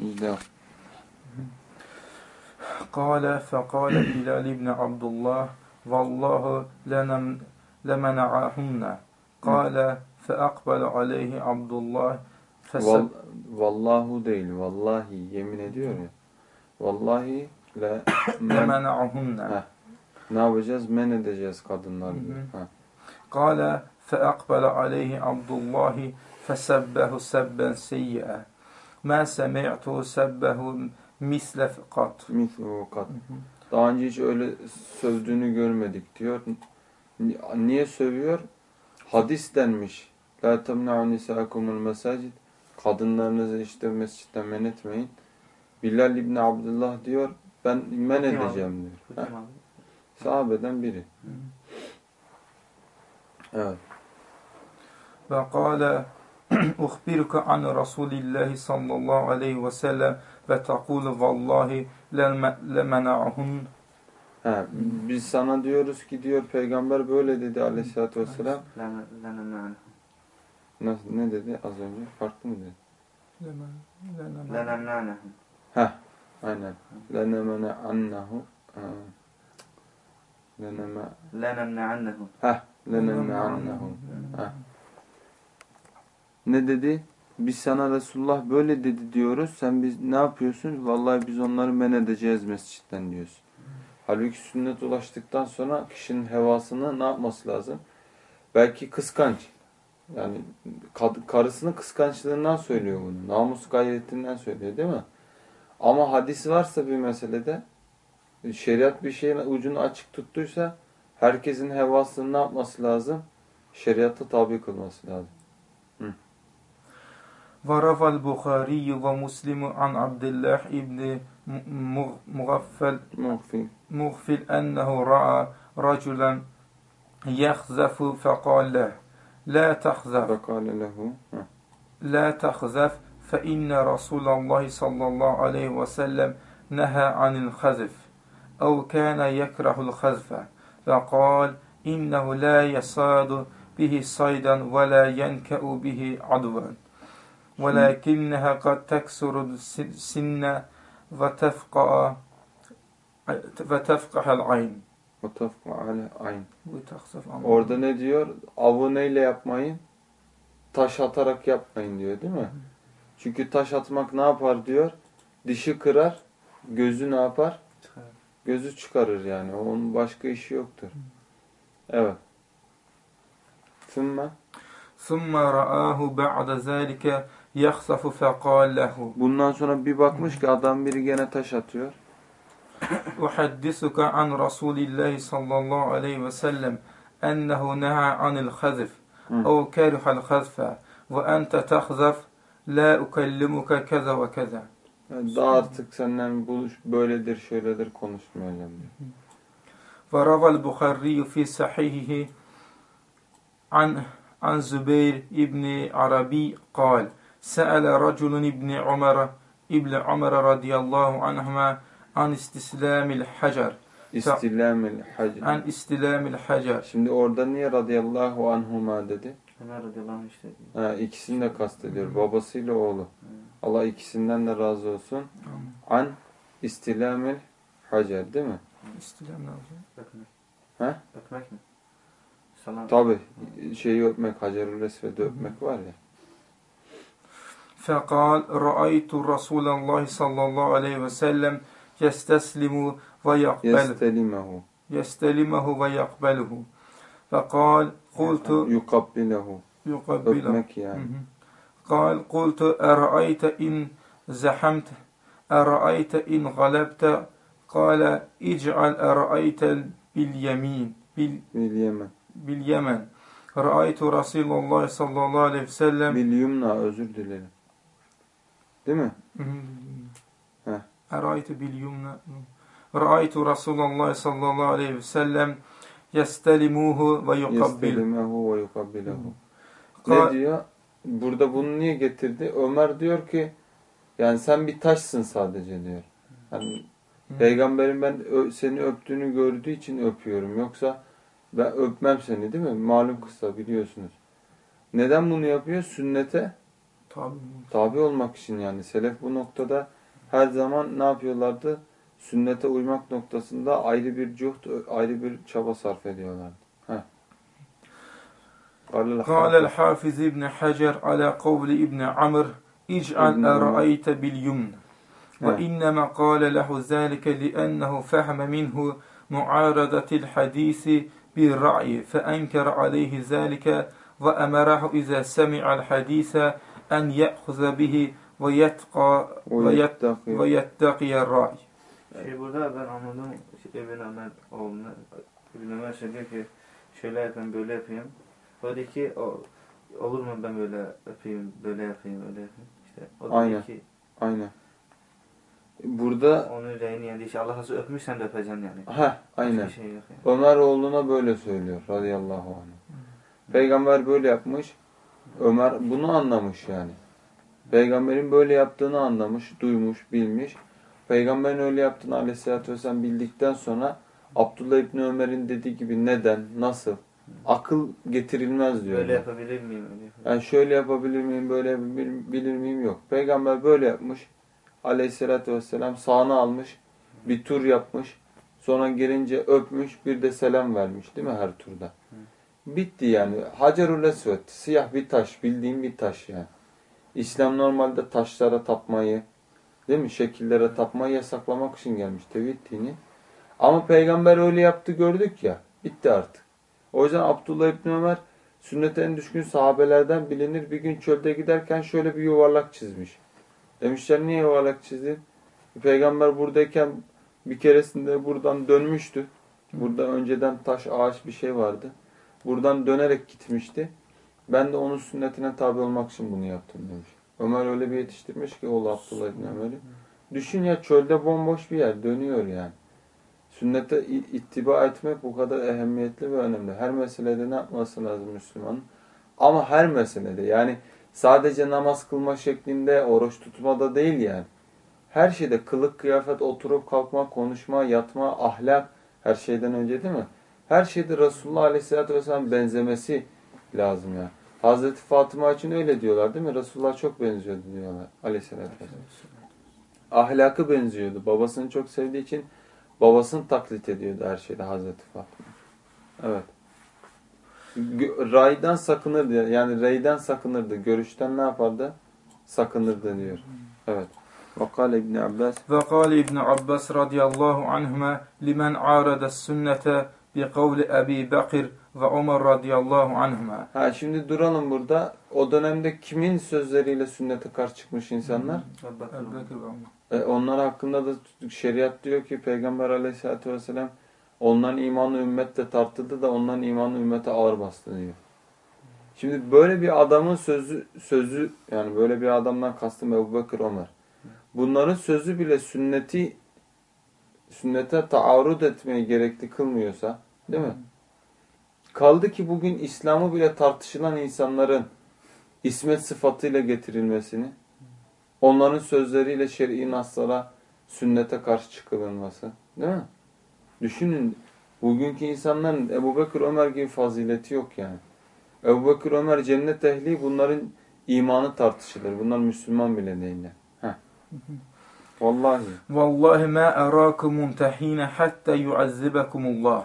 Şimdi devam. Kale fekale Bilal ibni Abdullah vallahu lenem lemena'ahunne. Kale feakbel aleyhi Abdullah Val, vallahu değil, vallahi yemin ediyor ya. Vallahi le lemena'ahunne. Ne yapacağız? Men edeceğiz kadınlar. Kale feakbel aleyhi Abdullah fesebbehu sebben seyyi'e. ما سمعته سبه مثل قط Mithlu kat. Daha önce hiç öyle sövdüğünü görmedik diyor. Ni- Niye sövüyor? Hadis denmiş. La temna'u nisa'akumul mesacid. Kadınlarınızı işte mescitten men etmeyin. Bilal İbni Abdullah diyor ben men Kim edeceğim diyor. Ha, Sahabeden biri. Evet. وقال أخبرك uhbiruka an Rasulillahi sallallahu aleyhi ve sellem ve takulu vallahi lemena'hun Ha, biz sana diyoruz ki diyor peygamber böyle dedi aleyhissalatü vesselam. Nasıl, ne dedi az önce? Farklı mı dedi? Lenemnânehum. Ha, aynen. Lenemene annehu. Leneme. Lenemne annehum. Ha, lenemne annehum. Ha. Ne dedi? Biz sana Resulullah böyle dedi diyoruz. Sen biz ne yapıyorsun? Vallahi biz onları men edeceğiz mescitten diyorsun. Halbuki sünnet ulaştıktan sonra kişinin hevasını ne yapması lazım? Belki kıskanç. Yani karısının kıskançlığından söylüyor bunu. Namus gayretinden söylüyor değil mi? Ama hadis varsa bir meselede şeriat bir şeyin ucunu açık tuttuysa herkesin hevasını ne yapması lazım? Şeriata tabi kılması lazım. وروى البخاري ومسلم عن عبد الله بن مغفل Muhfi. مغفل أنه رأى رجلا يخزف فقال له لا تخزف lehu. Heh. لا تخزف فإن رسول الله صلى الله عليه وسلم نهى عن الخزف أو كان يكره الخزف فقال إنه لا يصاد به صيدا ولا ينكأ به عدوا ولكنها قد تكسر السن وتفقع وتفقح العين Mutafakun ale ayn. وتخسف Orada ne diyor? Avı neyle yapmayın? Taş atarak yapmayın diyor değil mi? Çünkü taş atmak ne yapar diyor? Dişi kırar, gözü ne yapar? Gözü çıkarır yani. Onun başka işi yoktur. Evet. Sümme. ثم رآه بعد ذلك يخسف فقال له Bundan sonra bir bakmış ki adam biri gene taş atıyor. أحدثك عن رسول الله صلى الله عليه وسلم أنه نهى عن الخذف Hı. أو كره الخذف وأنت تخذف لا أكلمك كذا وكذا Yani daha artık senden buluş böyledir şöyledir konuşmayacağım diyor. وروى البخاري في صحيحه عن عن زبير بن عربي قال Se'ele raculun İbni Umar'a İbni Umar'a radiyallahu anhuma an istislamil hacer. İstilamil hacer. An istilamil hacer. Şimdi orada niye radiyallahu anhuma dedi? Ömer radiyallahu anh işte. Ha, ikisini de kastediyor. Babasıyla oğlu. Allah ikisinden de razı olsun. An istilamil hacer değil mi? İstilam ne olacak? Öpmek. Ha? Öpmek mi? Salam. Tabi. Şeyi öpmek, Hacer-ül Resved'i öpmek var ya. فقال رأيت رسول الله صلى الله عليه وسلم يستسلم ويقبل Yestelimehu. يستلمه ويقبله فقال قلت Yukabbilehu. يقبله Öpmek yani. مهم. قال قلت أرأيت إن زحمت أرأيت إن غلبت قال اجعل أرأيت باليمين بال Bil yemen. باليمن رأيت رسول الله صلى الله عليه وسلم Bil yumna özür dilerim. Değil mi? Hmm. Eraytu bil yumna. Ra'aytu Resulullah sallallahu aleyhi ve sellem yestelimuhu ve yukabbiluhu. ve yukabbiluhu. Hmm. Ne diyor? Burada bunu niye getirdi? Ömer diyor ki yani sen bir taşsın sadece diyor. Yani hmm. Peygamberin ben seni öptüğünü gördüğü için öpüyorum. Yoksa ben öpmem seni değil mi? Malum kısa biliyorsunuz. Neden bunu yapıyor? Sünnete Tabi. Tabi olmak için yani. Selef bu noktada her zaman ne yapıyorlardı? Sünnete uymak noktasında ayrı bir cuht, ayrı bir çaba sarf ediyorlardı. Heh. قال قال الحافظ ابن حجر على قول ابن عمر اجعل ابن عمر. أرأيت باليمن نعم. وإنما قال له ذلك لأنه فهم منه معارضة الحديث بالرأي فأنكر عليه ذلك وأمره إذا سمع الحديث en ye'huze bihi ve yetka ve yettekiyer ra'i. Şey burada ben anladım şey, İbn Ömer oğlunu İbn Ömer şey diyor ki şöyle yapayım böyle yapayım. O diyor ki o, olur mu ben böyle yapayım böyle yapayım öyle yapayım. İşte o Aynen. ki Aynen. Burada onu reyni yani işte Allah Resulü öpmüşsen de öpeceksin yani. Ha, aynen. Şey şey yani. Ömer oğluna böyle söylüyor radıyallahu anh. Hı. Peygamber böyle yapmış. Ömer bunu anlamış yani. Peygamberin böyle yaptığını anlamış, duymuş, bilmiş. Peygamberin öyle yaptığını aleyhissalatü vesselam bildikten sonra Abdullah İbni Ömer'in dediği gibi neden, nasıl, akıl getirilmez diyor. Böyle yapabilir miyim? Öyle yapabilir Yani şöyle yapabilir miyim, böyle yapabilir miyim yok. Peygamber böyle yapmış. Aleyhissalatü vesselam sağını almış. Bir tur yapmış. Sonra gelince öpmüş. Bir de selam vermiş değil mi her turda? Bitti yani. Hacerul Esved. Siyah bir taş. Bildiğin bir taş yani. İslam normalde taşlara tapmayı, değil mi? Şekillere tapmayı yasaklamak için gelmiş tevhid dini. Ama peygamber öyle yaptı gördük ya. Bitti artık. O yüzden Abdullah İbni Ömer sünnete en düşkün sahabelerden bilinir. Bir gün çölde giderken şöyle bir yuvarlak çizmiş. Demişler niye yuvarlak çizdin? Peygamber buradayken bir keresinde buradan dönmüştü. Burada önceden taş, ağaç bir şey vardı. Buradan dönerek gitmişti. Ben de onun sünnetine tabi olmak için bunu yaptım demiş. Ömer öyle bir yetiştirmiş ki oğlu Abdullah İbni Ömer'i. Düşün ya çölde bomboş bir yer dönüyor yani. Sünnete ittiba etmek bu kadar ehemmiyetli ve önemli. Her meselede ne yapması lazım Müslümanın? Ama her meselede yani sadece namaz kılma şeklinde, oruç tutmada değil yani. Her şeyde kılık, kıyafet, oturup kalkma, konuşma, yatma, ahlak her şeyden önce değil mi? Her şeyde Resulullah Aleyhisselatü Vesselam benzemesi lazım ya. Hazreti Fatıma için öyle diyorlar değil mi? Resulullah çok benziyordu diyorlar Aleyhisselatü Vesselam. Ahlakı benziyordu. Babasını çok sevdiği için babasını taklit ediyordu her şeyde Hazreti Fatıma. Evet. Gö- Raydan sakınırdı. Yani reyden sakınırdı. Görüşten ne yapardı? Sakınırdı diyor. Evet. Vakale İbn Abbas وقال ابن عباس رضي الله عنهما لمن عارض السنة bi kavli Ebi Bekir ve Ömer radıyallahu anhuma. Ha şimdi duralım burada. O dönemde kimin sözleriyle sünnete karşı çıkmış insanlar? Ebu Bekir ve e, onlar hakkında da şeriat diyor ki Peygamber aleyhissalatü vesselam onların imanı ümmetle tartıldı da onların imanı ümmete ağır bastı diyor. Şimdi böyle bir adamın sözü sözü yani böyle bir adamdan kastım Ebu Bekir Ömer. Bunların sözü bile sünneti sünnete taarruz etmeyi gerekli kılmıyorsa değil mi? Kaldı ki bugün İslam'ı bile tartışılan insanların ismet sıfatıyla getirilmesini, onların sözleriyle şer'i naslara, sünnete karşı çıkılması. Değil mi? Düşünün, bugünkü insanların Ebu Bekir Ömer gibi fazileti yok yani. Ebu Bekir Ömer cennet ehli bunların imanı tartışılır. Bunlar Müslüman bile değiller. Heh. Vallahi. والله ما أراكم منتهين حتى يعذبكم الله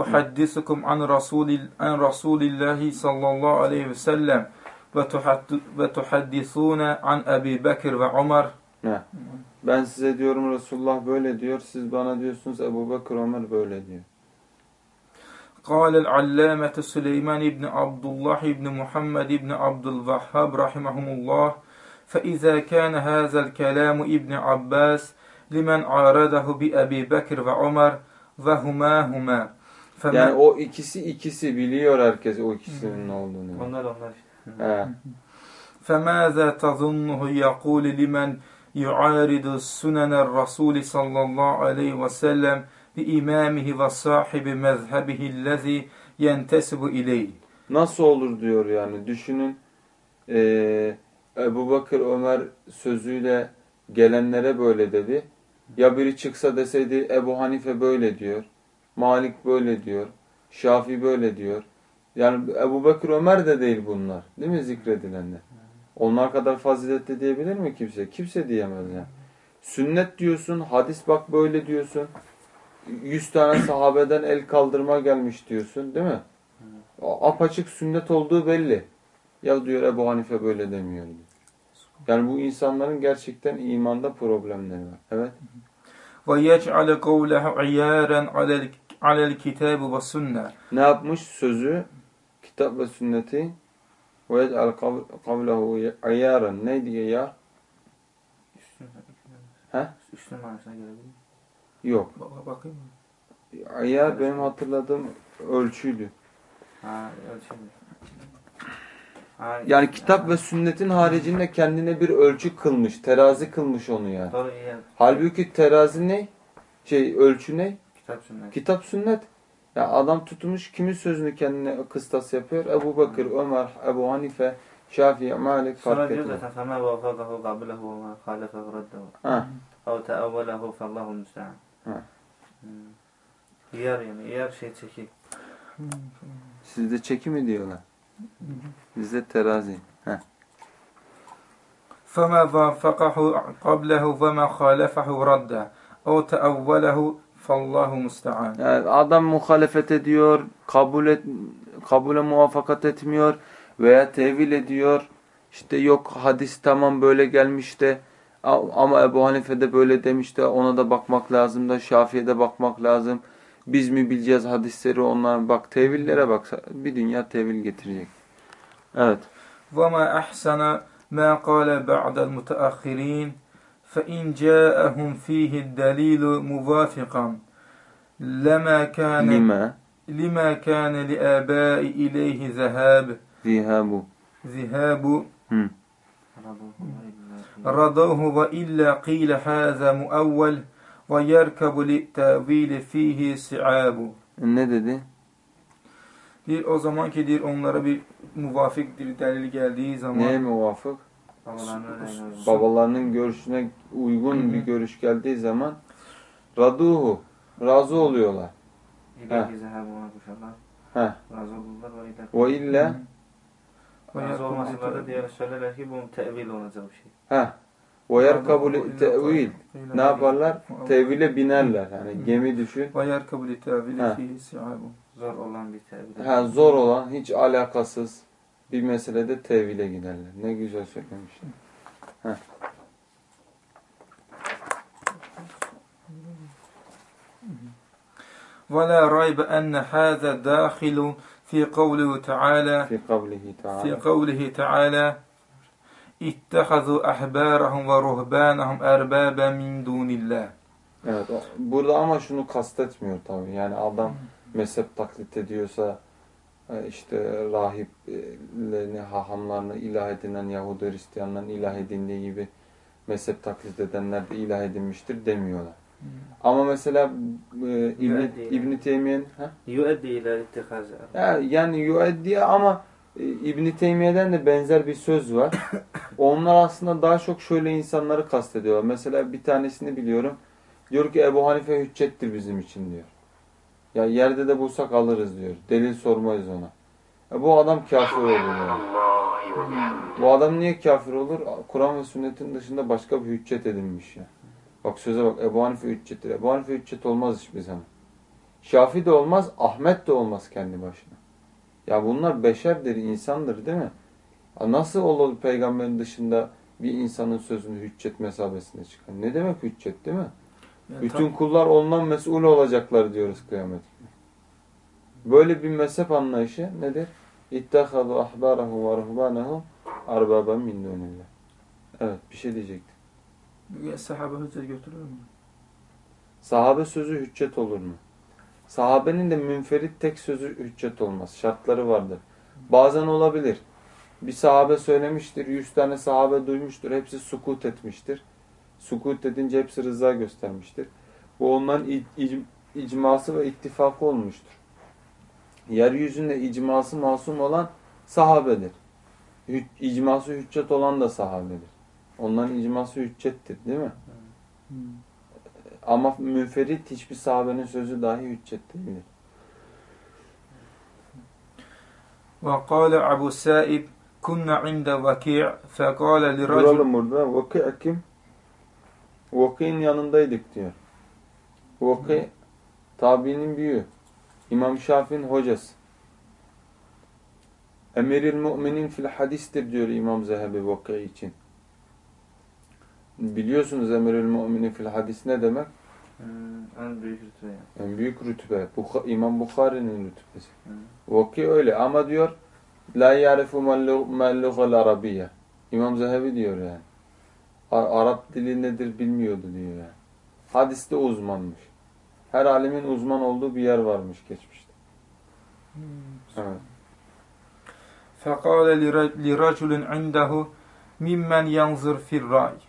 أحدثكم عن رسول عن رسول الله صلى الله عليه وسلم وتحد- وتحدثون عن أبي بكر وعمر Ne? Ben size diyorum Resulullah böyle diyor. Siz bana diyorsunuz Ebu Bekir Ömer böyle diyor. قال العلامة سليمان بن عبد الله بن محمد بن عبد الوهاب رحمهم الله فإذا كان هذا الكلام ابن عباس لمن عارضه بأبي بكر وعمر وهما هما فما Yani o ikisi ikisi biliyor herkes o ikisinin ne olduğunu. Onlar onlar işte. He. فماذا تظنه يقول لمن يعارض سنن الرسول صلى الله عليه وسلم بإمامه وصاحب مذهبه الذي ينتسب إليه Nasıl olur diyor yani. Düşünün eee Ebu Bakır Ömer sözüyle gelenlere böyle dedi. Ya biri çıksa deseydi Ebu Hanife böyle diyor. Malik böyle diyor. Şafi böyle diyor. Yani Ebu Bakır Ömer de değil bunlar. Değil mi zikredilenler? Onlar kadar faziletli diyebilir mi kimse? Kimse diyemez yani. Sünnet diyorsun, hadis bak böyle diyorsun. Yüz tane sahabeden el kaldırma gelmiş diyorsun değil mi? Apaçık sünnet olduğu belli. Ya diyor Ebu Hanife böyle demiyor. Yani bu insanların gerçekten imanda problemleri var. Evet. Ve yec'ale kavlehu iyâren alel kitâbu ve sünne. Ne yapmış? Sözü, kitap ve sünneti ve yec'al kavlehu iyâren. Neydi ya? He? Üstün manasına gelebilir Yok. Bakayım mı? Ayar benim hatırladığım ölçüydü. Ha, ölçüydü. mü? Ha, Yani kitap ve sünnetin haricinde kendine bir ölçü kılmış, terazi kılmış onu yani. Doğru iyi. yap. Halbuki terazi ne? Şey ölçü ne? Kitap sünnet. Kitap sünnet. Ya adam tutmuş kimin sözünü kendine kıstas yapıyor? Ebu Bakır, Ömer, Ebu Hanife, Şafii, Malik Sonra fark diyor etmiyor. zaten فَمَا وَفَقَهُ قَبْلَهُ وَمَا خَالَفَهُ رَدَّهُ Ha. اَوْ تَأَوَّلَهُ فَاللّٰهُ الْمُسْتَعَانِ Ha. Hmm. Hıyar yani. Hıyar şey çekik. Sizde çeki mi diyorlar? Bizde terazi. Heh. فما وافقه قبله وما خالفه رده أو تأوله فالله مستعان Yani adam muhalefet ediyor, kabul et, kabule muvaffakat etmiyor veya tevil ediyor. İşte yok hadis tamam böyle gelmiş de a- ama Ebu Hanife de böyle demiş de ona da bakmak lazım da Şafii'ye de bakmak lazım. Biz mi bileceğiz hadisleri onlar bak tevillere bak bir dünya tevil getirecek. Evet. وما أحسن ما قال بعد المتأخرين فإن جاءهم فيه الدليل موافقا لما كان Lime لما كان لآباء إليه ذهاب zihabu. ذهاب Hı. رضوه وإلا قيل هذا مؤول ve yerkebu li fihi si'abu. Ne dedi? Dir o zaman ki dir onlara bir muvafık bir delil geldiği zaman. Neye muvafık? Babalarının, babalarının görüşüne uygun Hı -hı. bir görüş geldiği zaman raduhu razı oluyorlar. İlla razı olurlar ve illa razı olmasalar da diğer söylerler ki bu tevil olacak bir şey. Heh. Ve yerkabul tevil. Ne yaparlar? Tevile binerler. Yani gemi düşün. Ve yerkabu li Ha. tevili fihi si'abu. Zor olan bir tevil. Ha, zor olan, hiç alakasız bir meselede tevile giderler. Ne güzel söylemişler. ولا ريب أن هذا داخل في قوله تعالى Fi kavlihi في ta'ala. قوله تعالى ittehazu ahbarahum ve ruhbanahum erbaba min dunillah. Evet. Burada ama şunu kastetmiyor tabii. Yani adam mezhep taklit ediyorsa e, işte rahiplerini, hahamlarını ilah edinen Yahudi Hristiyanların ilah edindiği gibi mezhep taklit edenler de ilah edinmiştir demiyorlar. Hmm. Ama mesela e, İbn-i İbn Teymiye'nin... Yüeddi ilah ittikazı. Yani yüeddi ama e, İbn Teymiye'den de benzer bir söz var. Onlar aslında daha çok şöyle insanları kastediyorlar. Mesela bir tanesini biliyorum. Diyor ki Ebu Hanife hüccettir bizim için diyor. Ya yerde de bulsak alırız diyor. Delil sormayız ona. E, bu adam kafir olur yani. Bu adam niye kafir olur? Kur'an ve sünnetin dışında başka bir hüccet edinmiş ya. Bak söze bak Ebu Hanife hüccettir. Ebu Hanife hüccet olmaz hiçbir zaman. Şafi de olmaz, Ahmet de olmaz kendi başına. Ya bunlar beşerdir, insandır değil mi? Ya Nasıl olur peygamberin dışında bir insanın sözünü hüccet mesabesine çıkan? Ne demek hüccet değil mi? Yani Bütün kullar ondan mesul olacaklar diyoruz kıyamet. Böyle bir mezhep anlayışı nedir? İttehadu ahbarahum ve ruhbanahum arbaben min dunillah. Evet bir şey diyecektim. tam- sahabe hüccet götürür mü? Sahabe sözü hüccet olur mu? Sahabenin de münferit tek sözü hüccet olmaz. Şartları vardır. Bazen olabilir. Bir sahabe söylemiştir, yüz tane sahabe duymuştur, hepsi sukut etmiştir. Sukut edince hepsi rıza göstermiştir. Bu onların ic- ic- icması ve ittifakı olmuştur. Yeryüzünde icması masum olan sahabedir. İcması hüccet olan da sahabedir. Onların icması hüccettir değil mi? Ama münferit hiçbir sahabenin sözü dahi hüccet değildir. وقال أبو سائب كنا عند وكيع فقال لرجل Duralım burada. Vaki kim? Vaki'nin yanındaydık diyor. Vaki tabiinin büyüğü. İmam Şafii'nin hocası. Emiril müminin fil hadistir diyor İmam Zehebi Vaki için. Biliyorsunuz Emiril müminin fil hadis ne demek? Hmm, en büyük rütbe yani. En büyük rütbe. Buha- İmam Bukhari'nin rütbesi. Hı. Vaki öyle ama diyor La yarifu men lughal arabiyye. İmam Zehebi diyor yani. A- Arap dili nedir bilmiyordu diyor yani. Hadiste uzmanmış. Her alimin uzman olduğu bir yer varmış geçmişte. Evet. فقال لر- لرجل عنده ممن ينظر في الرأي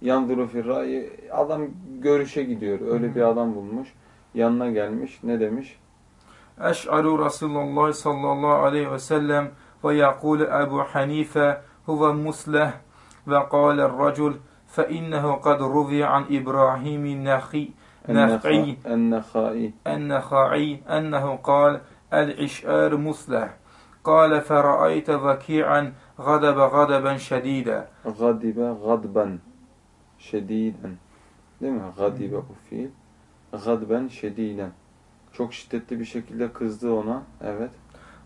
Yanduru firra'yı adam görüşe gidiyor. Öyle bir adam bulmuş. Yanına gelmiş. Ne demiş? أشعر رسول الله صلى الله عليه وسلم ويقول أبو حنيفة هو مسلح وقال الرجل فإنه قد روي عن إبراهيم النخي نخعي Ennehai. النخعي أنه قال العشار مسلح قال فرأيت وكيعا غضب غضبا شديدا Gadibe gadben. Şediden. Değil mi? Gadibe bu fiil. Gadben şediden. Çok şiddetli bir şekilde kızdı ona. Evet.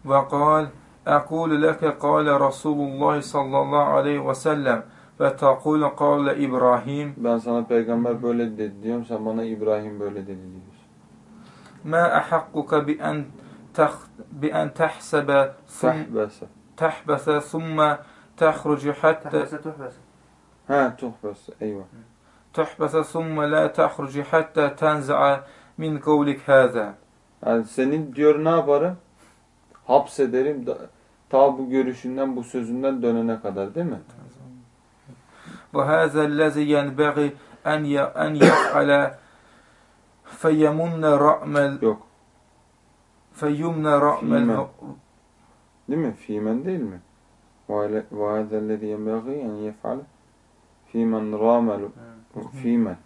وقال أقول لك قال رسول الله صلى الله عليه وسلم فتقول قال إبراهيم Ben sana peygamber böyle dedi diyorum. Sen bana İbrahim böyle dedi diyorsun. ما أحقك بأن تخ... بأن تحسب ثم Tehbese. تحبس ثم تخرج حتى Tahbese tuhbese. Ha tuhbese. Eyvah. تحبس ثم لا تخرج حتى تنزع من قولك هذا Yani senin diyor ne yaparım? Hapsederim da, ta bu görüşünden bu sözünden dönene kadar değil mi? وهذا الذي ينبغي أن ي... أن يفعل فيمن رأم ال... Yok. فيمن رأم فيما. ال... Değil mi? Fimen değil mi? وَهَذَا الَّذِي يَنْبَغِي أَنْ يَفْعَلَ فِيمَنْ رَامَ Fimen.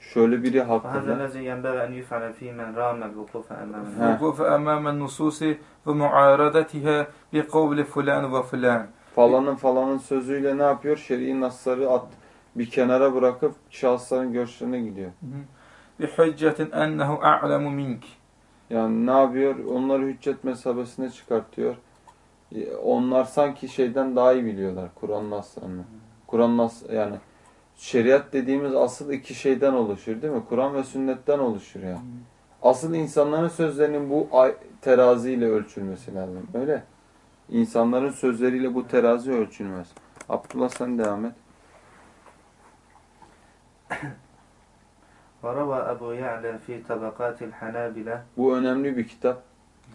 Şöyle biri وهذا hakkında الذي ينبغي أن يفعل في من رام الوقوف أمام ها. الناس الوقوف أمام النصوص ومعارضتها بقول فلان وفلان falanın falanın sözüyle ne yapıyor? Şer'i nasları at, bir kenara bırakıp şahısların görüşlerine gidiyor. بحجة أنه أعلم منك Yani ne yapıyor? Onları hüccet mesabesine çıkartıyor. E, Onlar sanki şeyden daha iyi biliyorlar Kur'an naslarını. Kur'an nas yani şeriat dediğimiz asıl iki şeyden oluşur değil mi? Kur'an ve sünnetten oluşur yani. Asıl insanların sözlerinin bu ay- teraziyle ölçülmesi lazım. Öyle. İnsanların sözleriyle bu terazi ölçülmez. Abdullah sen devam et. وروى أبو يعلى في طبقات الحنابلة Bu önemli bir kitap.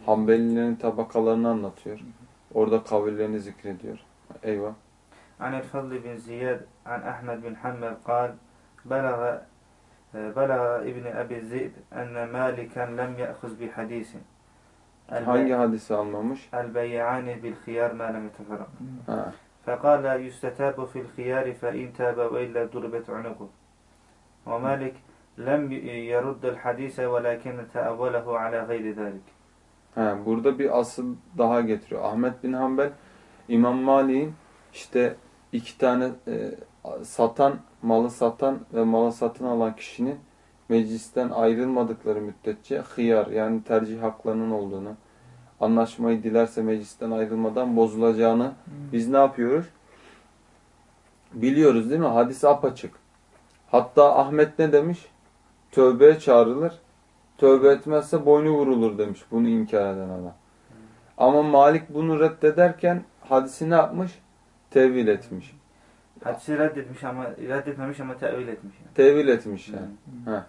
Hanbelilerin tabakalarını anlatıyor. Orada kavillerini zikrediyor. Eyvah. عن الفضل بن زياد عن أحمد بن حنبل قال بلغ بلغ ابن أبي الذئب أن مالكا لم يأخذ بحديث Hangi hadisi almamış? البيعان بالخيار ما لم يتفرق Ha. فقال يستتاب في الخيار فإن تاب وإلا ضربت عنقه ومالك لم يرد الحديث ولكن تأوله على غير ذلك Ha, burada bir asıl daha getiriyor. Ahmet bin Hanbel İmam Malik'in işte iki tane e, satan, malı satan ve malı satın alan kişinin meclisten ayrılmadıkları müddetçe hıyar yani tercih haklarının olduğunu, anlaşmayı dilerse meclisten ayrılmadan bozulacağını biz ne yapıyoruz? Biliyoruz değil mi? Hadis apaçık. Hatta Ahmet ne demiş? Tövbeye çağrılır. Tövbe etmezse boynu vurulur demiş bunu inkar eden adam. Ama Malik bunu reddederken hadisi ne yapmış? Tevil etmiş. Hadisi şey reddetmiş ama reddetmemiş ama tevil etmiş. Yani. Tevil etmiş yani. Ha.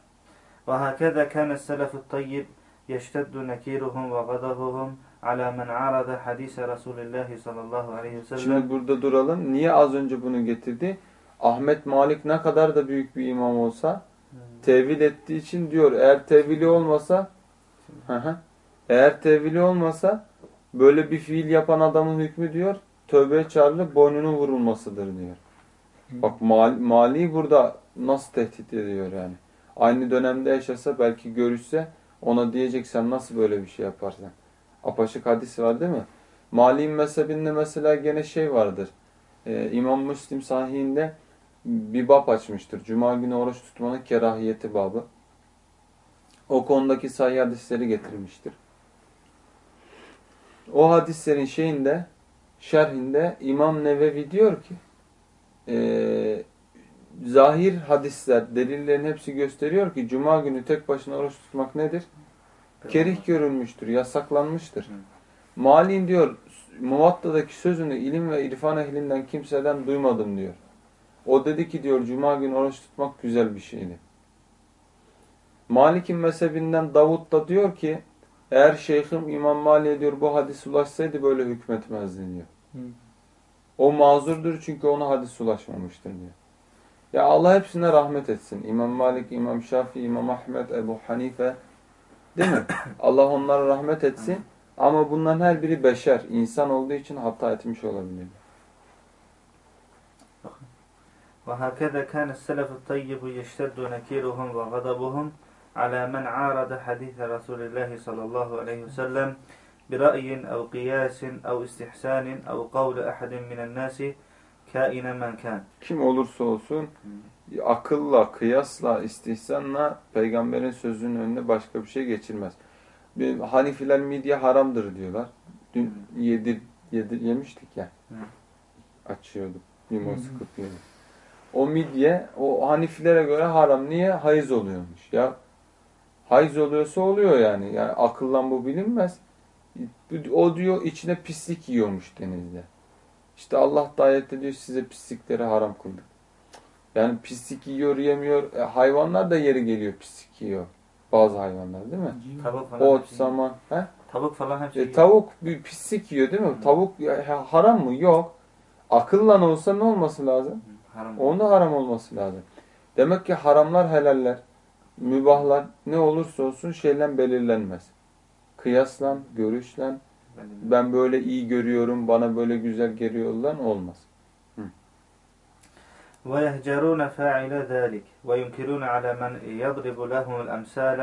Ve hakeza kana selefut tayyib yeşteddu nekiruhum ve gadahuhum ala men arada hadise Resulullah sallallahu aleyhi ve sellem. Şimdi burada duralım. Niye az önce bunu getirdi? Ahmet Malik ne kadar da büyük bir imam olsa tevil ettiği için diyor eğer tevili olmasa eğer tevili olmasa böyle bir fiil yapan adamın hükmü diyor tövbeye çağrılıp boynunun vurulmasıdır diyor. Bak mal, mali burada nasıl tehdit ediyor yani. Aynı dönemde yaşasa belki görüşse ona diyecek sen nasıl böyle bir şey yaparsın. Apaşık hadis var değil mi? Mali mezhebinde mesela gene şey vardır. Ee, İmam Müslim sahihinde bir bab açmıştır. Cuma günü oruç tutmanın kerahiyeti babı. O konudaki sahih hadisleri getirmiştir. O hadislerin şeyinde, şerhinde İmam Nevevi diyor ki e, zahir hadisler, delillerin hepsi gösteriyor ki Cuma günü tek başına oruç tutmak nedir? Kerih görülmüştür, yasaklanmıştır. Malin diyor, Muvatta'daki sözünü ilim ve irfan ehlinden kimseden duymadım diyor. O dedi ki diyor, Cuma günü oruç tutmak güzel bir şeydi. Malik'in mezhebinden Davud da diyor ki, eğer şeyhim İmam Mali'ye diyor bu hadis ulaşsaydı böyle hükmetmezdi diyor. O mazurdur çünkü ona hadis ulaşmamıştır diyor. Ya Allah hepsine rahmet etsin. İmam Malik, İmam Şafii, İmam Ahmet, Ebu Hanife değil mi? Allah onlara rahmet etsin. Ama bunların her biri beşer. insan olduğu için hata etmiş olabilir. وهكذا كان السلف الطيب يشتد نكيرهم وغضبهم على من عارض حديث رسول الله صلى الله عليه وسلم برأي أو قياس أو استحسان أو قول أحد من الناس كائنا من كان Kim olursa olsun akılla, kıyasla, istihsanla peygamberin sözünün önüne başka bir şey geçirmez. Bir Hanifiler midye haramdır diyorlar. Dün yedir, yedir yemiştik ya. Açıyorduk. Limon sıkıp yedik. O midye o Hanifilere göre haram. Niye? Hayız oluyormuş. Ya hayız oluyorsa oluyor yani. Yani akıllan bu bilinmez. O diyor içine pislik yiyormuş denizde. İşte Allah da ayette diyor size pislikleri haram kıldık. Yani pislik yiyor yemiyor. E, hayvanlar da yeri geliyor pislik yiyor. Bazı hayvanlar değil mi? Tavuk falan Ot, saman. He? Tavuk falan hepsi E, tavuk bir pislik yiyor değil mi? Tavuk ya, haram mı? Yok. Akılla olsa ne olması lazım? Haram. Onda haram olması lazım. Demek ki haramlar helaller, mübahlar ne olursa olsun şeyle belirlenmez Kıyaslan, görüşlen, ben böyle iyi görüyorum, bana böyle güzel geliyorlar olmaz. ويهجرون فاعل ذلك وينكرون على من يضرب لهم الأمثال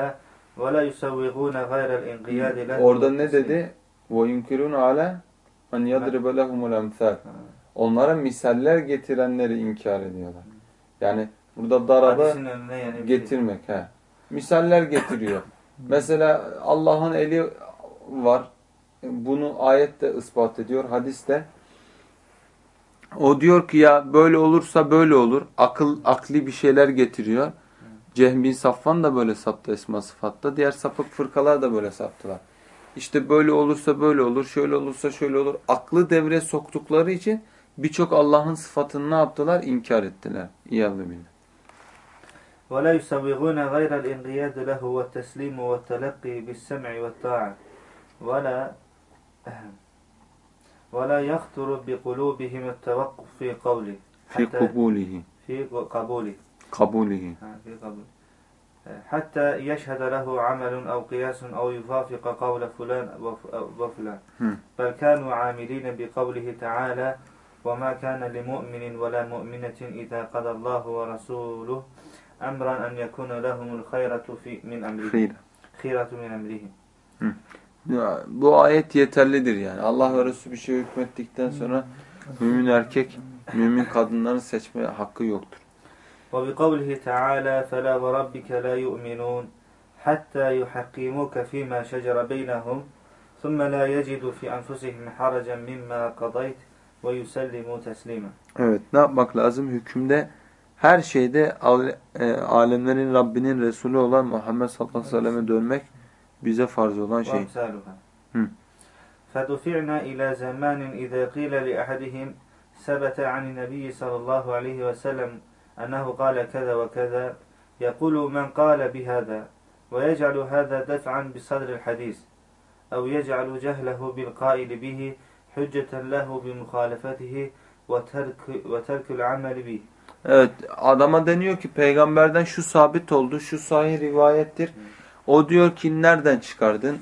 ولا يسوغون غير الانقياد له Orada ne dedi? وَيُنْكِرُونَ عَلَى مَنْ يَضْرِبَ لَهُمُ الْاَمْثَالِ Onlara misaller getirenleri inkar ediyorlar. Yani burada daraba Hadisin önüne yani bir şey- getirmek. He. Misaller getiriyor. Mesela Allah'ın eli var. Bunu ayette ispat ediyor. Hadiste. O diyor ki ya böyle olursa böyle olur. Akıl akli bir şeyler getiriyor. Cehm bin Safvan da böyle saptı esma sıfatta. Diğer sapık fırkalar da böyle saptılar. İşte böyle olursa böyle olur, şöyle olursa şöyle olur. Aklı devreye soktukları için birçok Allah'ın sıfatını ne yaptılar? İnkar ettiler. İyâzü billah. ولا يسوغون غير الانقياد له والتسليم والتلقي بالسمع والطاعة ولا ولا يخطر بقلوبهم التوقف في قوله Fi kubulihi. في قبوله Kabulihi. ها، في قبول حتى يشهد له عمل أو قياس أو يوافق قول فلان وف- وفلان. بل كانوا عاملين بقوله تعالى وما كان لمؤمن ولا مؤمنة إذا قضى الله ورسوله أمرا أن يكون لهم الخيرة في من أمرهم Hayır. خيرة من أمرهم Ya, bu ayet yeterlidir yani. Allah ve Resulü bir şey hükmettikten sonra mümin erkek, mümin kadınların seçme hakkı yoktur. وبقوله تعالى فلا وربك لا يؤمنون حتى يحكموك فيما شجر بينهم ثم لا يجدوا في أنفسهم حرجا مما قضيت ويسلموا تسليما Evet, ne yapmak lazım? Hükümde her şeyde al- e, alemlerin Rabbinin Resulü olan Muhammed sallallahu aleyhi ve selleme dönmek bize farz olan şey. وأمثالها هم. فدفعنا إلى زمان إذا قيل لأحدهم ثبت عن النبي صلى الله عليه وسلم أنه قال كذا وكذا يقول من قال بهذا ويجعل هذا دفعا بصدر الحديث أو يجعل جهله بالقائل به حجة له بمخالفته وترك, وترك العمل به Evet, adama deniyor ki peygamberden şu sabit oldu, şu sahih rivayettir. O diyor ki nereden çıkardın?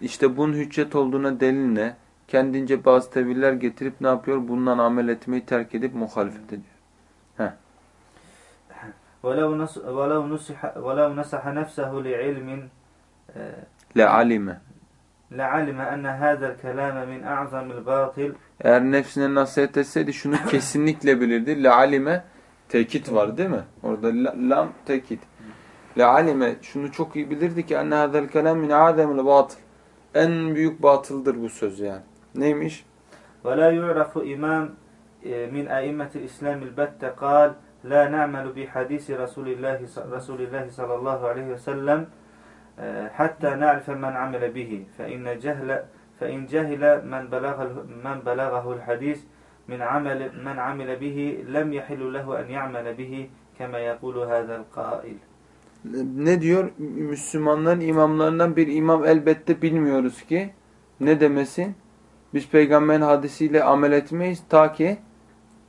İşte bunun hüccet olduğuna delil ne? Kendince bazı teviller getirip ne yapıyor? Bundan amel etmeyi terk edip muhalefet ediyor. ولو, نص ولو, نصح ولو نصح نفسه لعلم آه، Le alime. لعلم أن هذا الكلام من أعظم الباطل Eğer nefsine nasihat etseydi şunu kesinlikle bilirdi. Lealime Tekit var değil mi? Orada lam tekit. Le alime şunu çok iyi bilirdi ki enne hadel kelam min ademil batıl. En büyük batıldır bu söz yani. Neymiş? Ve la yu'rafu imam e, min aimmetil islamil bette kal la na'melu bi hadisi Resulillahi Resulillahi sallallahu aleyhi ve sellem e, hatta na'rife men amile bihi fe inne cehle fe in cehile men belagahu'l hadis min amel men amile bihi lem yahillu lehu en ya'mele bihi kema yekulu hada'l kail. Ne diyor? Müslümanların imamlarından bir imam elbette bilmiyoruz ki ne demesi? Biz peygamberin hadisiyle amel etmeyiz ta ki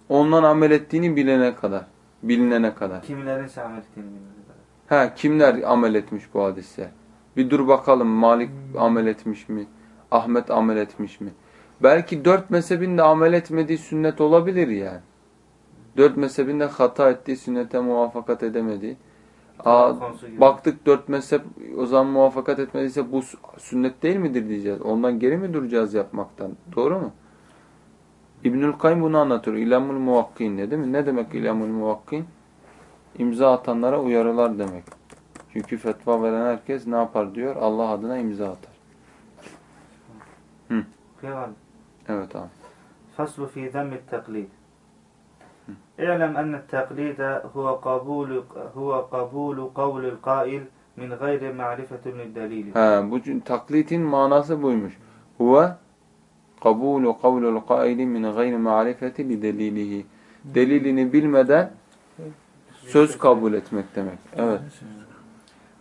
ondan amel ettiğini bilene kadar. Bilinene kadar. Kimlerin amel ettiğini bilene kadar. Ha, kimler amel etmiş bu hadisler? Bir dur bakalım Malik amel etmiş mi? Ahmet amel etmiş mi? Belki dört mezhebin de amel etmediği sünnet olabilir yani. Dört mezhebin de hata ettiği sünnete muvaffakat edemediği. Aa, baktık dört mezhep o zaman muvaffakat etmediyse bu sünnet değil midir diyeceğiz. Ondan geri mi duracağız yapmaktan? Doğru mu? İbnül Kayyum bunu anlatıyor. İlamul muvakkin değil mi? Ne demek ilamul muvakkin? İmza atanlara uyarılar demek. Çünkü fetva veren herkes ne yapar diyor? Allah adına imza atar. Kıyam. Evet tamam. Faslu في ذم التقليد. اعلم أن التقليد هو قبول هو قبول قول القائل من غير معرفة للدليل. آه، ها بوجن تقليد معناه بويمش هو قبول قول القائل من غير معرفة لدليله دليلini bilmeden söz kabul etmek demek. Evet.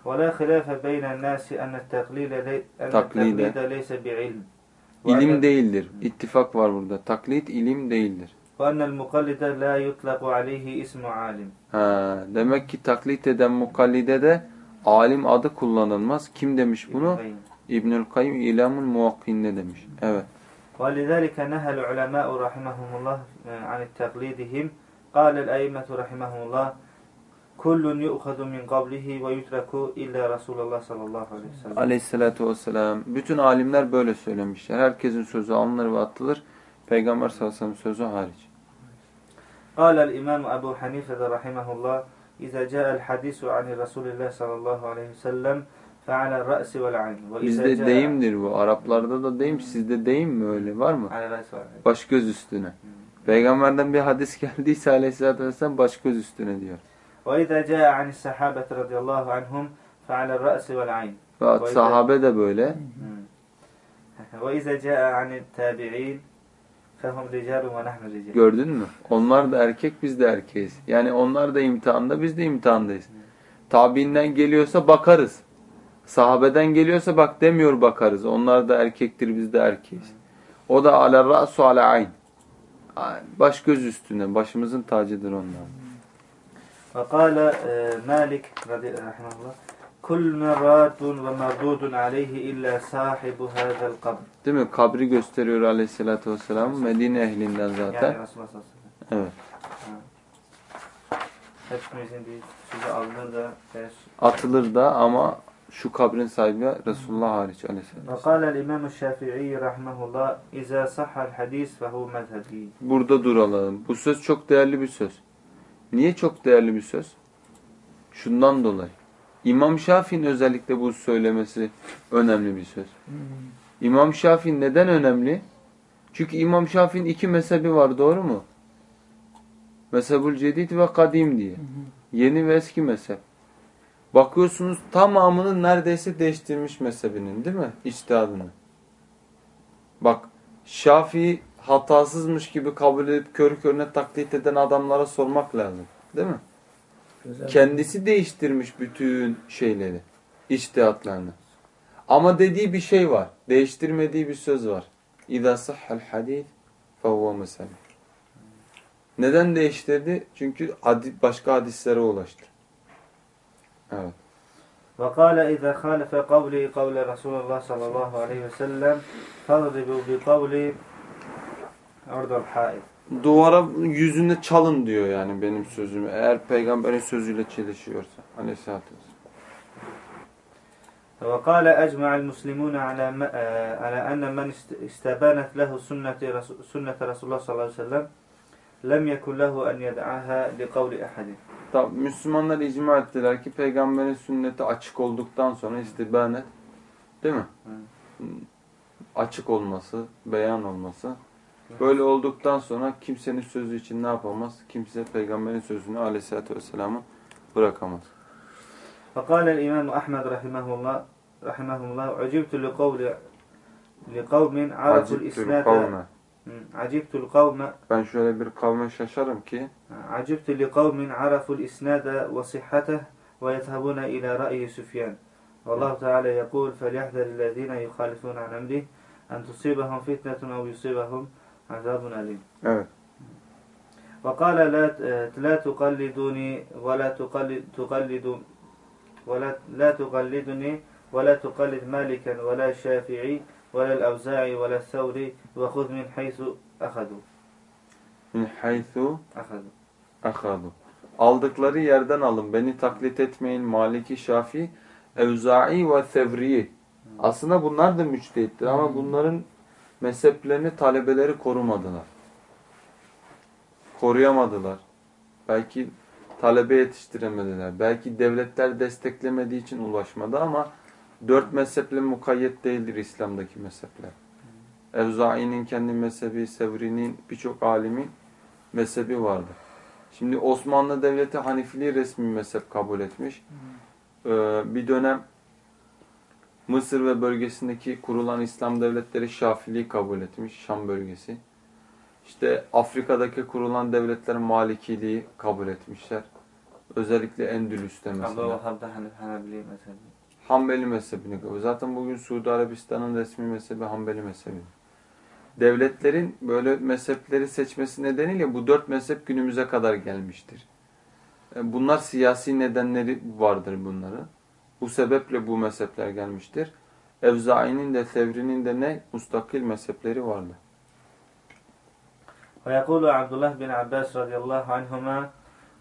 ولا خلاف بين الناس أن التقليد ليس بعلم. التقليد ليس بعلم İlim değildir. İttifak var burada. Taklit ilim değildir. وأن المقلد لا يطلق عليه اسم عالم Ha, demek ki taklit eden mukallide de alim adı kullanılmaz. Kim demiş bunu? ابن القيم. İbnül Kayyum İlamul Muvakkin'de demiş. Evet. ولذلك نهى العلماء رحمهم الله عن تقليدهم قال الأئمة رحمهم الله kullun yu'hadu min qablihi ve yutraku illa Resulullah sallallahu aleyhi ve sellem. Aleyhissalatu vesselam. Bütün alimler böyle söylemişler. Herkesin sözü alınır ve atılır. Peygamber sallallahu aleyhi ve sellem sözü hariç. Kâlel İmam Ebu Hanife de rahimahullah İzâ câel hadisu anir Resulillah sallallahu aleyhi ve sellem fe'alel râsi vel ayn. Bizde deyimdir bu. Araplarda da deyim. Sizde deyim mi öyle? Var mı? Baş göz üstüne. Hmm. Peygamberden bir hadis geldiyse aleyhissalatü vesselam baş göz üstüne diyor. وإذا جاء عن الصحابة رضي الله عنهم فعلى الرأس والعين Ve sahabe de böyle. وإذا جاء عن التابعين فهم رجال ونحن رجال Gördün mü? Onlar da erkek, biz de erkeğiz. Yani onlar da imtihanda, biz de imtihandayız. Tabiinden geliyorsa bakarız. Sahabeden geliyorsa bak demiyor bakarız. Onlar da erkektir, biz de erkeğiz. O da ala ra'su ala ayn. Baş göz üstüne, başımızın tacıdır onlar. وقال آه، مالك رضي رحمه الله كل مراد ومردود عليه إلا صاحب هذا القبر Değil mi? Kabri gösteriyor aleyhissalatü vesselam. Medine ehlinden zaten. Yani Resulullah sallallahu aleyhi ve sellem. Evet. Hepimizin bir sözü alınır da ders. Atılır da ama şu kabrin sahibi Resulullah hariç aleyhisselam. وقال الإمام الشافعي رحمه الله إذا صح الحديث فهو مذهبي Burada duralım. Bu söz çok değerli bir söz. Niye çok değerli bir söz? Şundan dolayı. İmam Şafii'nin özellikle bu söylemesi önemli bir söz. İmam Şafii neden önemli? Çünkü İmam Şafii'nin iki mezhebi var doğru mu? Mezhebül Cedid ve Kadim diye. Yeni ve eski mezhep. Bakıyorsunuz tamamını neredeyse değiştirmiş mezhebinin değil mi? İçtihadını. Bak Şafii hatasızmış gibi kabul edip körü körüne taklit eden adamlara sormak lazım. Değil mi? Kendisi değiştirmiş bütün şeyleri. İçtihatlarını. Ama dediği bir şey var. Değiştirmediği bir söz var. İza sahhal hadis fehuve mesele. Neden değiştirdi? Çünkü hadi- başka hadislere ulaştı. Evet. وقال إذا خالف قولي قول رسول الله صلى الله عليه وسلم فاضربوا بقولي عرض الحائط Duvara yüzünde çalın diyor yani benim sözümü. Eğer peygamberin sözüyle çelişiyorsa. Aleyhisselatü vesselam. وقال أجمع المسلمون على ما- آه، على أن من است- استبانت له سنة رسول, سنة رسول الله صلى الله عليه وسلم لم يكن له أن يدعها لقول أحد Ta- Müslümanlar icma ettiler ki peygamberin sünneti açık olduktan sonra istibanet değil mi? Açık olması, beyan olması. Böyle olduktan sonra kimsenin sözü için ne yapamaz? Kimse peygamberin sözünü aleyhissalatü vesselam'ı bırakamaz. فقال الإمام أحمد رحمه الله رحمه الله عجبت لقول لقوم عرفوا Aciptül الإسناد kavme. عجبت القوم Ben şöyle bir kavme şaşarım ki عجبت لقوم عرفوا الإسناد وصحته ويذهبون إلى رأي سفيان والله تعالى يقول فليحذر الذين يخالفون عن أمره أن تصيبهم فتنة أو يصيبهم عذاب أليم evet وقال لا لا تقلدوني ولا تقلد تقلد ولا لا تقلدني ولا تقلد مالكا ولا الشافعي ولا الأوزاعي ولا الثوري وخذ من حيث أخذوا min haythu أخذوا ahadu. Aldıkları yerden alın. Beni taklit etmeyin. Maliki, Şafii, Evza'i ve Sevri'yi. Aslında bunlar da müçtehittir ama bunların mezheplerini talebeleri korumadılar. Koruyamadılar. Belki talebe yetiştiremediler. Belki devletler desteklemediği için ulaşmadı ama dört mezheple mukayyet değildir İslam'daki mezhepler. Evza'i'nin kendi mezhebi, Sevri'nin birçok alimin mezhebi vardı. Şimdi Osmanlı Devleti Hanifiliği resmi mezhep kabul etmiş. Ee, bir dönem Mısır ve bölgesindeki kurulan İslam devletleri Şafiliği kabul etmiş, Şam bölgesi. İşte Afrika'daki kurulan devletler Malikiliği kabul etmişler. Özellikle Endülüs'te mesela. Mezhebi. Hanbeli mezhebini kabul. Zaten bugün Suudi Arabistan'ın resmi mezhebi Hanbeli mezhebi. Devletlerin böyle mezhepleri seçmesi nedeniyle bu dört mezhep günümüze kadar gelmiştir. E, Bunlar siyasi nedenleri vardır bunların. Bu sebeple bu mezhepler gelmiştir. Evzai'nin de Sevri'nin de ne? Mustakil mezhepleri vardı. ويقول عبد الله بن عباس رضي الله عنهما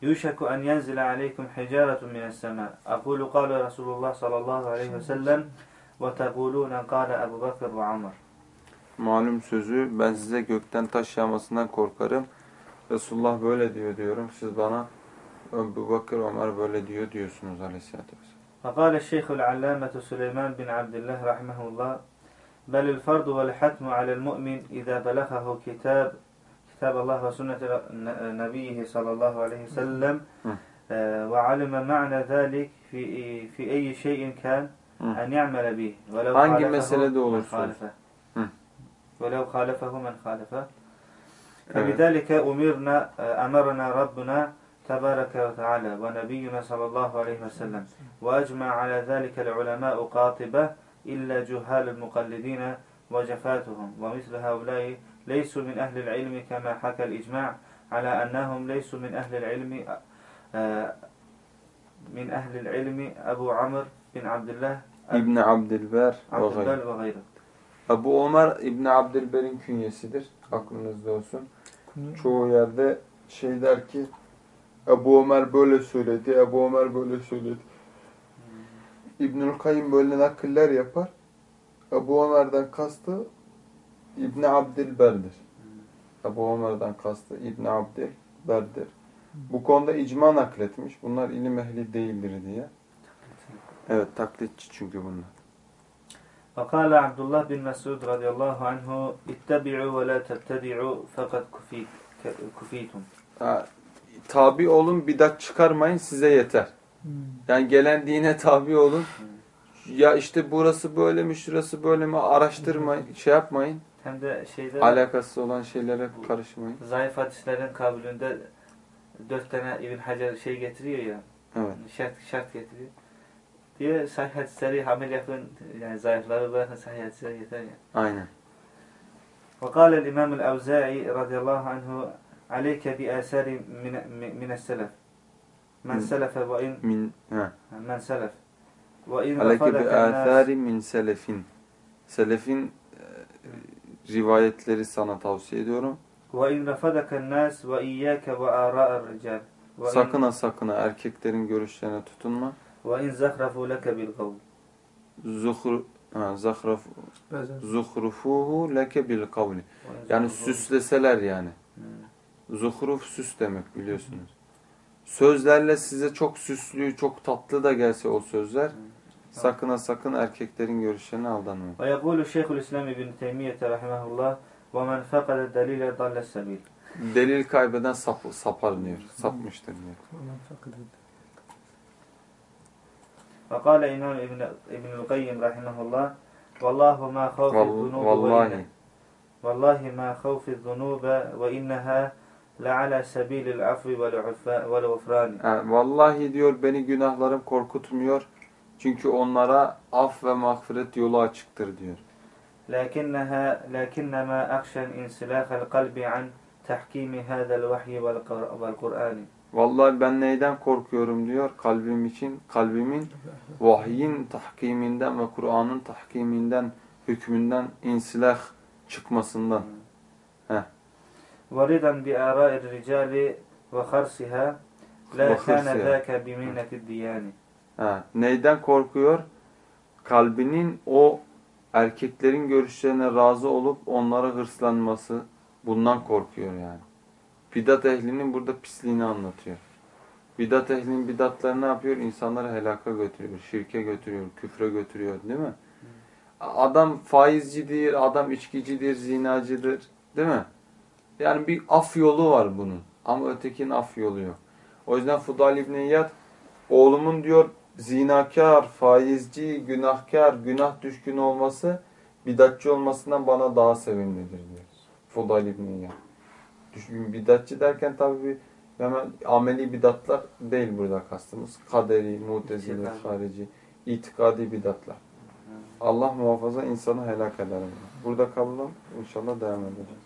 يوشك أن ينزل عليكم حجارة من السماء أقول قال رسول الله صلى الله عليه وسلم وتقولون قال أبو بكر وعمر Malum sözü ben size gökten taş yağmasından korkarım. Resulullah böyle diyor diyorum. Siz bana Ebu Bakır Ömer böyle diyor diyorsunuz aleyhissalatü vesselam. فقال الشيخ العلامة سليمان بن عبد الله رحمه الله بل الفرض والحتم على المؤمن إذا بلغه كتاب كتاب الله وسنة نبيه صلى الله عليه وسلم آه، وعلم معنى ذلك في في أي شيء كان. أن يعمل به ولو Hangi خالفه meselede من olursa. خالفه. ولو خالفه من خالفه. فبذلك أمرنا أمرنا ربنا تبارك وتعالى ونبينا صلى الله عليه وسلم وأجمع على ذلك العلماء قاطبة إلا جهال المقلدين وجفاتهم ومثل هؤلاء ليسوا من أهل العلم كما حكى الإجماع على أنهم ليسوا من أهل العلم آه، من أهل العلم أبو عمرو بن عبد الله ve عبد. البر وغيره Ebu Ömer İbni Abdilber'in künyesidir. Aklınızda olsun. Çoğu yerde şey der ki Ebu Ömer böyle söyledi, Ebu Ömer böyle söyledi. İbnül Kayyım böyle nakiller yapar. Ebu Ömer'den kastı İbni Abdilber'dir. Ebu Ömer'den kastı İbni Abdilber'dir. Bu konuda icma nakletmiş. Bunlar ilim ehli değildir diye. Evet taklitçi çünkü bunlar. وقال عبد الله بن مسعود رضي الله عنه اتبعوا ولا تبتدعوا فقد كفيت كفيتم Ha, tabi olun bidat çıkarmayın size yeter. Yani gelen dine tabi olun. Ya işte burası böyle mi şurası böyle mi araştırmayın şey yapmayın. Hem de şeyde Alakası olan şeylere karışmayın. zayıf hadislerin kabulünde dört tane İbn Hacer şey getiriyor ya. Evet. Şart, şart getiriyor. Diyor sahih hadisleri hamil yapın yani zayıfları bırakın sahih hadisleri yeter yani. Aynen. وقال الإمام الأوزاعي رضي الله عنه aleyke bi eseri minesselef. Men selefe ve in min ha. Men selef. Ve in aleyke bi eseri min selefin. Selefin e, rivayetleri sana tavsiye ediyorum. Ve in rafadaka nas ve iyyake ve ara'er rical. Sakına sakına erkeklerin görüşlerine tutunma. Ve in zahrafu leke bil kavl. Zuhr ha, zahraf zuhrufuhu leke bil kavli. Yani süsleseler yani. Zuhruf süs demek biliyorsunuz. Sözlerle size çok süslü, çok tatlı da gelse o sözler. Sakın ha sakın erkeklerin görüşlerine aldanmayın. Ve yekulu Şeyhülislam İbn Teymiyete rahimahullah ve men fekade delile dalles sebil. Delil kaybeden sap, sapar diyor. Sapmıştır diyor. Ve kâle İmam İbnül Qayyim rahimahullah Vallahu ma khawfiz zunube ve Vallahi ma khawfiz zunube ve inneha لعلى سبيل العفو والعفا- والغفران Ha, vallahi diyor beni günahlarım korkutmuyor. Çünkü onlara af ve mağfiret yolu açıktır diyor. لكنها لكنما أخشى انسلاخ القلب عن تحكيم هذا الوحي والقر- والقرآن Vallahi ben neyden korkuyorum diyor kalbim için. Kalbimin vahyin tahkiminden ve Kur'an'ın tahkiminden, hükmünden insilah çıkmasından. ورضا بآراء الرجال وخرصها لا كان وخرصها. ذاك بمنة الديان Ha, neyden korkuyor? Kalbinin o erkeklerin görüşlerine razı olup onlara hırslanması bundan korkuyor yani. Bidat ehlinin burada pisliğini anlatıyor. Bidat ehlinin bidatları ne yapıyor? İnsanları helaka götürüyor, şirke götürüyor, küfre götürüyor değil mi? Adam faizcidir, adam içkicidir, zinacıdır değil mi? Yani bir af yolu var bunun. Ama ötekinin af yolu yok. O yüzden Fudal İbni İyad oğlumun diyor zinakar, faizci, günahkar, günah düşkün olması bidatçı olmasından bana daha sevimlidir diyor. Fudal İbni İyad. Düşkün bidatçı derken tabii bir hemen ameli bidatlar değil burada kastımız. Kaderi, mutezile, harici, itikadi bidatlar. Allah muhafaza insanı helak eder. Burada kalalım. İnşallah devam edeceğiz.